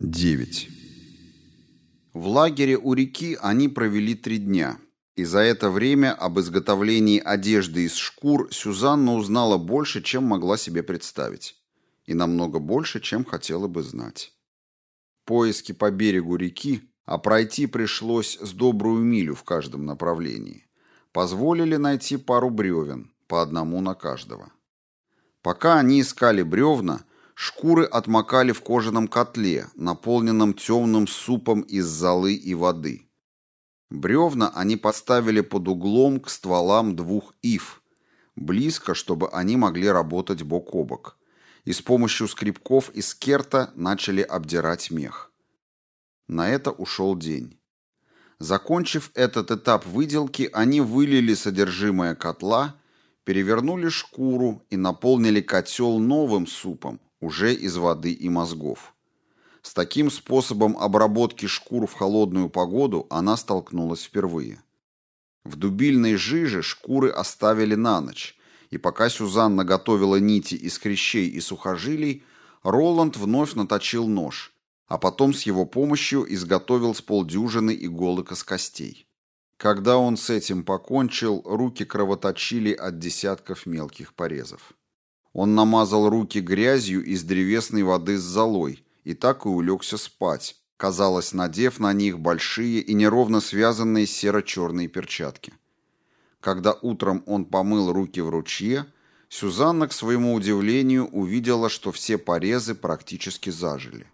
9. В лагере у реки они провели три дня, и за это время об изготовлении одежды из шкур Сюзанна узнала больше, чем могла себе представить, и намного больше, чем хотела бы знать. Поиски по берегу реки, а пройти пришлось с добрую милю в каждом направлении, позволили найти пару бревен, по одному на каждого. Пока они искали бревна, Шкуры отмокали в кожаном котле, наполненном темным супом из золы и воды. Бревна они поставили под углом к стволам двух ив, близко, чтобы они могли работать бок о бок, и с помощью скребков из керта начали обдирать мех. На это ушел день. Закончив этот этап выделки, они вылили содержимое котла, перевернули шкуру и наполнили котел новым супом, уже из воды и мозгов. С таким способом обработки шкур в холодную погоду она столкнулась впервые. В дубильной жиже шкуры оставили на ночь, и пока Сюзанна готовила нити из хрящей и сухожилий, Роланд вновь наточил нож, а потом с его помощью изготовил с полдюжины иголок из костей. Когда он с этим покончил, руки кровоточили от десятков мелких порезов. Он намазал руки грязью из древесной воды с золой и так и улегся спать, казалось, надев на них большие и неровно связанные серо-черные перчатки. Когда утром он помыл руки в ручье, Сюзанна, к своему удивлению, увидела, что все порезы практически зажили.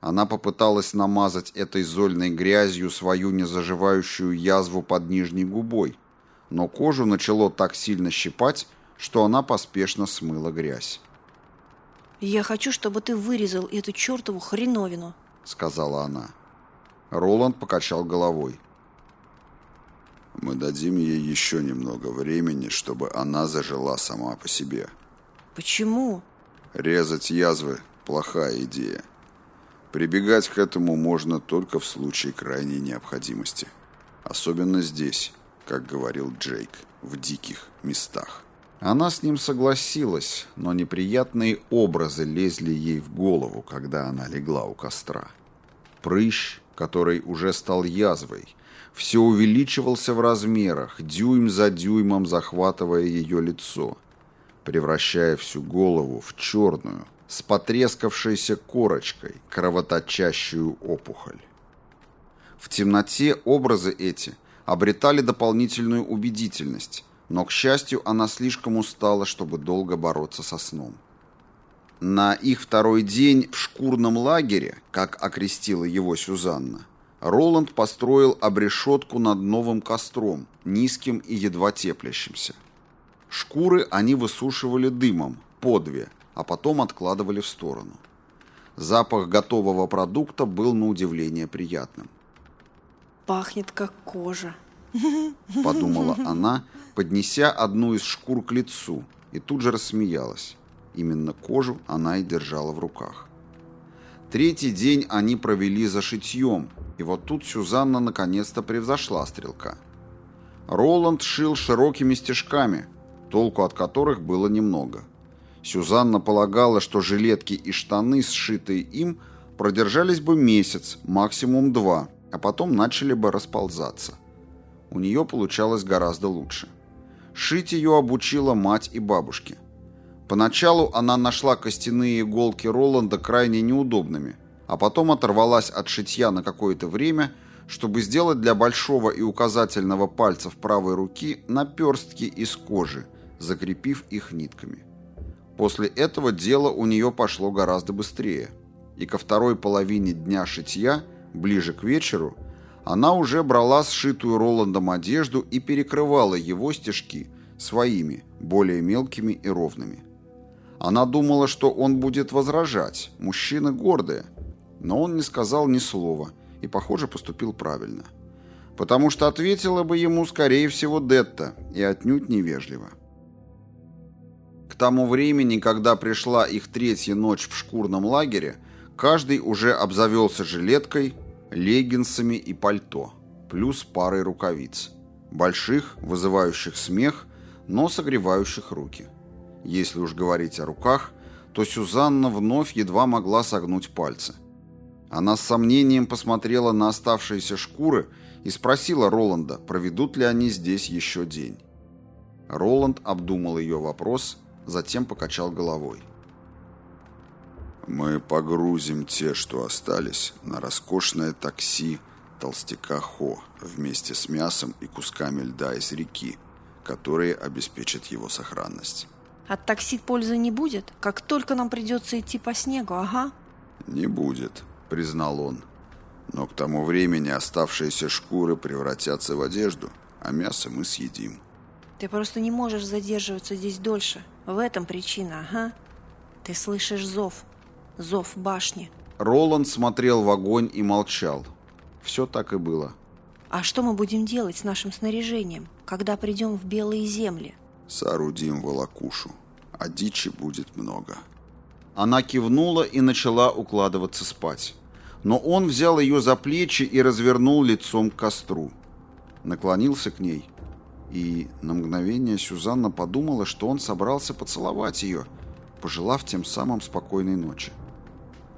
Она попыталась намазать этой зольной грязью свою незаживающую язву под нижней губой, но кожу начало так сильно щипать, что она поспешно смыла грязь. «Я хочу, чтобы ты вырезал эту чертову хреновину», — сказала она. Роланд покачал головой. «Мы дадим ей еще немного времени, чтобы она зажила сама по себе». «Почему?» «Резать язвы – плохая идея. Прибегать к этому можно только в случае крайней необходимости. Особенно здесь, как говорил Джейк, в диких местах». Она с ним согласилась, но неприятные образы лезли ей в голову, когда она легла у костра. Прыщ, который уже стал язвой, все увеличивался в размерах, дюйм за дюймом захватывая ее лицо, превращая всю голову в черную, с потрескавшейся корочкой, кровоточащую опухоль. В темноте образы эти обретали дополнительную убедительность, но, к счастью, она слишком устала, чтобы долго бороться со сном. На их второй день в шкурном лагере, как окрестила его Сюзанна, Роланд построил обрешетку над новым костром, низким и едва теплящимся. Шкуры они высушивали дымом, по две, а потом откладывали в сторону. Запах готового продукта был на удивление приятным. «Пахнет как кожа», — подумала она, поднеся одну из шкур к лицу, и тут же рассмеялась. Именно кожу она и держала в руках. Третий день они провели за шитьем, и вот тут Сюзанна наконец-то превзошла стрелка. Роланд шил широкими стежками, толку от которых было немного. Сюзанна полагала, что жилетки и штаны, сшитые им, продержались бы месяц, максимум два, а потом начали бы расползаться. У нее получалось гораздо лучше. Шить ее обучила мать и бабушки. Поначалу она нашла костяные иголки Роланда крайне неудобными, а потом оторвалась от шитья на какое-то время, чтобы сделать для большого и указательного пальцев правой руки наперстки из кожи, закрепив их нитками. После этого дело у нее пошло гораздо быстрее, и ко второй половине дня шитья, ближе к вечеру, она уже брала сшитую Роландом одежду и перекрывала его стежки своими, более мелкими и ровными. Она думала, что он будет возражать, мужчины гордые, но он не сказал ни слова и, похоже, поступил правильно. Потому что ответила бы ему, скорее всего, Детта, и отнюдь невежливо. К тому времени, когда пришла их третья ночь в шкурном лагере, каждый уже обзавелся жилеткой, леггинсами и пальто, плюс парой рукавиц. Больших, вызывающих смех, но согревающих руки. Если уж говорить о руках, то Сюзанна вновь едва могла согнуть пальцы. Она с сомнением посмотрела на оставшиеся шкуры и спросила Роланда, проведут ли они здесь еще день. Роланд обдумал ее вопрос, затем покачал головой. «Мы погрузим те, что остались, на роскошное такси толстяка Хо вместе с мясом и кусками льда из реки, которые обеспечат его сохранность». От такси пользы не будет, как только нам придется идти по снегу, ага. «Не будет», — признал он. «Но к тому времени оставшиеся шкуры превратятся в одежду, а мясо мы съедим». Ты просто не можешь задерживаться здесь дольше. В этом причина, ага. Ты слышишь зов. Зов башни. Роланд смотрел в огонь и молчал. Все так и было. А что мы будем делать с нашим снаряжением, когда придем в белые земли? Соорудим волокушу, а дичи будет много. Она кивнула и начала укладываться спать. Но он взял ее за плечи и развернул лицом к костру. Наклонился к ней. И на мгновение Сюзанна подумала, что он собрался поцеловать ее, пожелав тем самым спокойной ночи.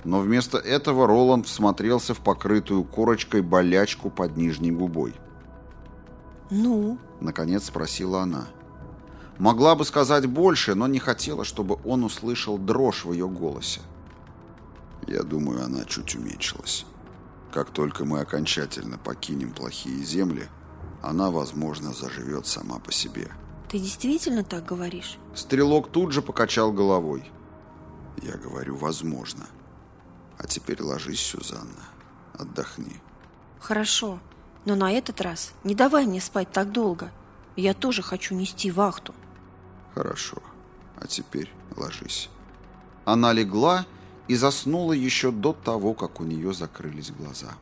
Но вместо этого Роланд всмотрелся в покрытую корочкой болячку под нижней губой. «Ну?» — наконец спросила она. Могла бы сказать больше, но не хотела, чтобы он услышал дрожь в ее голосе. Я думаю, она чуть уменьшилась. Как только мы окончательно покинем плохие земли, она, возможно, заживет сама по себе. Ты действительно так говоришь? Стрелок тут же покачал головой. Я говорю, возможно. А теперь ложись, Сюзанна. Отдохни. Хорошо, но на этот раз не давай мне спать так долго. Я тоже хочу нести вахту. Хорошо. А теперь ложись. Она легла и заснула еще до того, как у нее закрылись глаза.